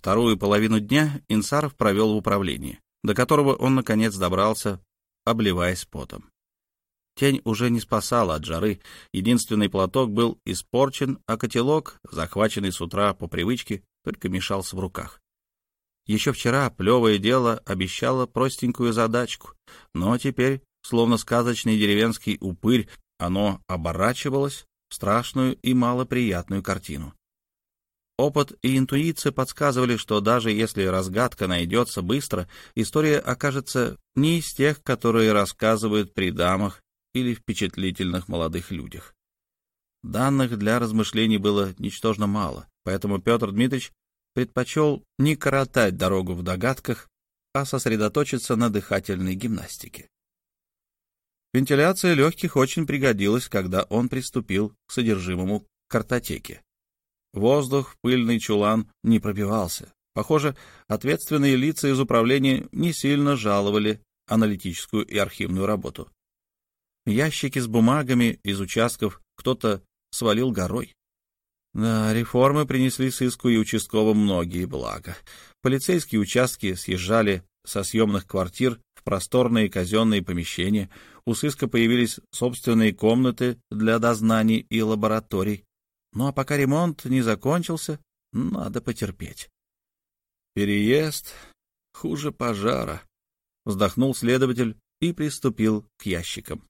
Вторую половину дня Инсаров провел в управлении, до которого он, наконец, добрался, обливаясь потом. Тень уже не спасала от жары, единственный платок был испорчен, а котелок, захваченный с утра по привычке, только мешался в руках. Еще вчера плевое дело обещало простенькую задачку, но теперь, словно сказочный деревенский упырь, оно оборачивалось в страшную и малоприятную картину. Опыт и интуиция подсказывали, что даже если разгадка найдется быстро, история окажется не из тех, которые рассказывают при дамах или впечатлительных молодых людях. Данных для размышлений было ничтожно мало, поэтому Петр Дмитриевич предпочел не коротать дорогу в догадках, а сосредоточиться на дыхательной гимнастике. Вентиляция легких очень пригодилась, когда он приступил к содержимому картотеки. Воздух в пыльный чулан не пробивался. Похоже, ответственные лица из управления не сильно жаловали аналитическую и архивную работу. Ящики с бумагами из участков кто-то свалил горой. Да, реформы принесли сыску и участковым многие блага. Полицейские участки съезжали со съемных квартир в просторные казенные помещения, у сыска появились собственные комнаты для дознаний и лабораторий. Ну а пока ремонт не закончился, надо потерпеть. Переезд хуже пожара, вздохнул следователь и приступил к ящикам.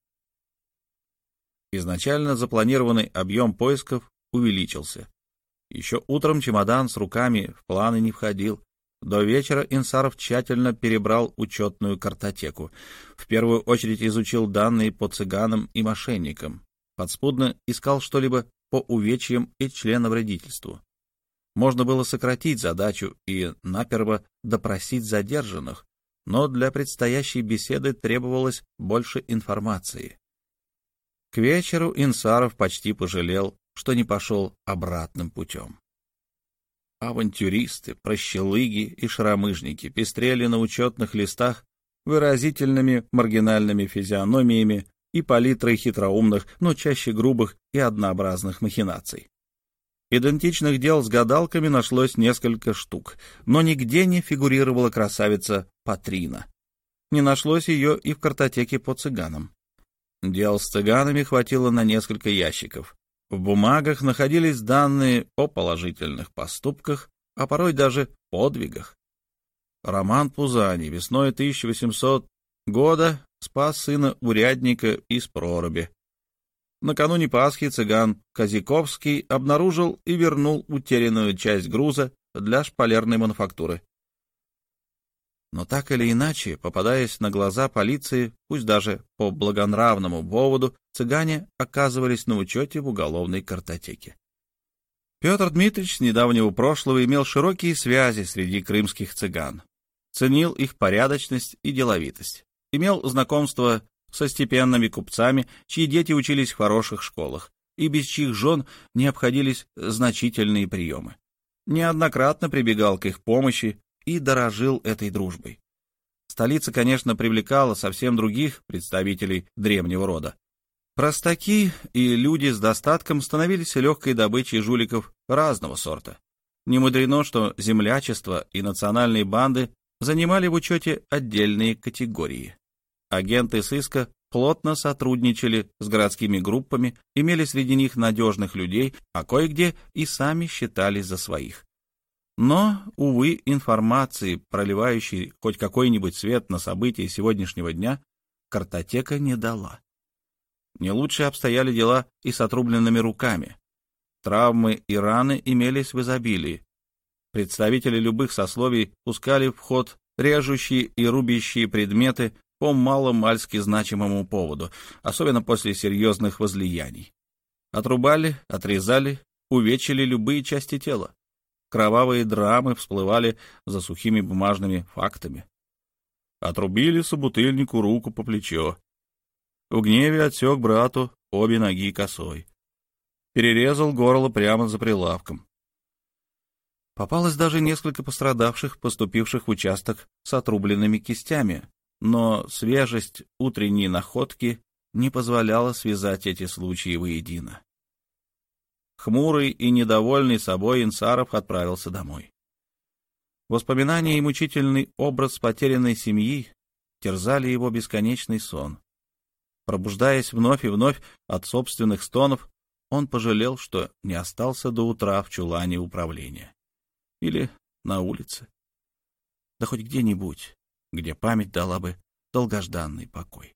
Изначально запланированный объем поисков увеличился. Еще утром чемодан с руками в планы не входил. До вечера Инсаров тщательно перебрал учетную картотеку. В первую очередь изучил данные по цыганам и мошенникам. Подспудно искал что-либо по увечьям и членовредительству. Можно было сократить задачу и наперво допросить задержанных, но для предстоящей беседы требовалось больше информации. К вечеру Инсаров почти пожалел, что не пошел обратным путем. Авантюристы, прощелыги и шаромыжники пестрели на учетных листах выразительными маргинальными физиономиями и палитрой хитроумных, но чаще грубых и однообразных махинаций. Идентичных дел с гадалками нашлось несколько штук, но нигде не фигурировала красавица Патрина. Не нашлось ее и в картотеке по цыганам. Дел с цыганами хватило на несколько ящиков. В бумагах находились данные о положительных поступках, а порой даже подвигах. Роман Пузани весной 1800 года спас сына урядника из проруби. Накануне Пасхи цыган Казиковский обнаружил и вернул утерянную часть груза для шпалерной мануфактуры. Но так или иначе, попадаясь на глаза полиции, пусть даже по благонравному поводу, цыгане оказывались на учете в уголовной картотеке. Петр Дмитриевич с недавнего прошлого имел широкие связи среди крымских цыган, ценил их порядочность и деловитость имел знакомство со степенными купцами, чьи дети учились в хороших школах, и без чьих жен не обходились значительные приемы. Неоднократно прибегал к их помощи и дорожил этой дружбой. Столица, конечно, привлекала совсем других представителей древнего рода. Простаки и люди с достатком становились легкой добычей жуликов разного сорта. Не мудрено, что землячество и национальные банды занимали в учете отдельные категории. Агенты сыска плотно сотрудничали с городскими группами, имели среди них надежных людей, а кое-где и сами считались за своих. Но, увы, информации, проливающей хоть какой-нибудь свет на события сегодняшнего дня, картотека не дала. Не лучше обстояли дела и с отрубленными руками. Травмы и раны имелись в изобилии. Представители любых сословий пускали в ход режущие и рубящие предметы по маломальски значимому поводу, особенно после серьезных возлияний. Отрубали, отрезали, увечили любые части тела. Кровавые драмы всплывали за сухими бумажными фактами. Отрубили собутыльнику руку по плечо. В гневе отсек брату обе ноги косой. Перерезал горло прямо за прилавком. Попалось даже несколько пострадавших, поступивших в участок с отрубленными кистями, но свежесть утренней находки не позволяла связать эти случаи воедино. Хмурый и недовольный собой Инсаров отправился домой. Воспоминания и мучительный образ потерянной семьи терзали его бесконечный сон. Пробуждаясь вновь и вновь от собственных стонов, он пожалел, что не остался до утра в чулане управления. Или на улице. Да хоть где-нибудь, где память дала бы долгожданный покой.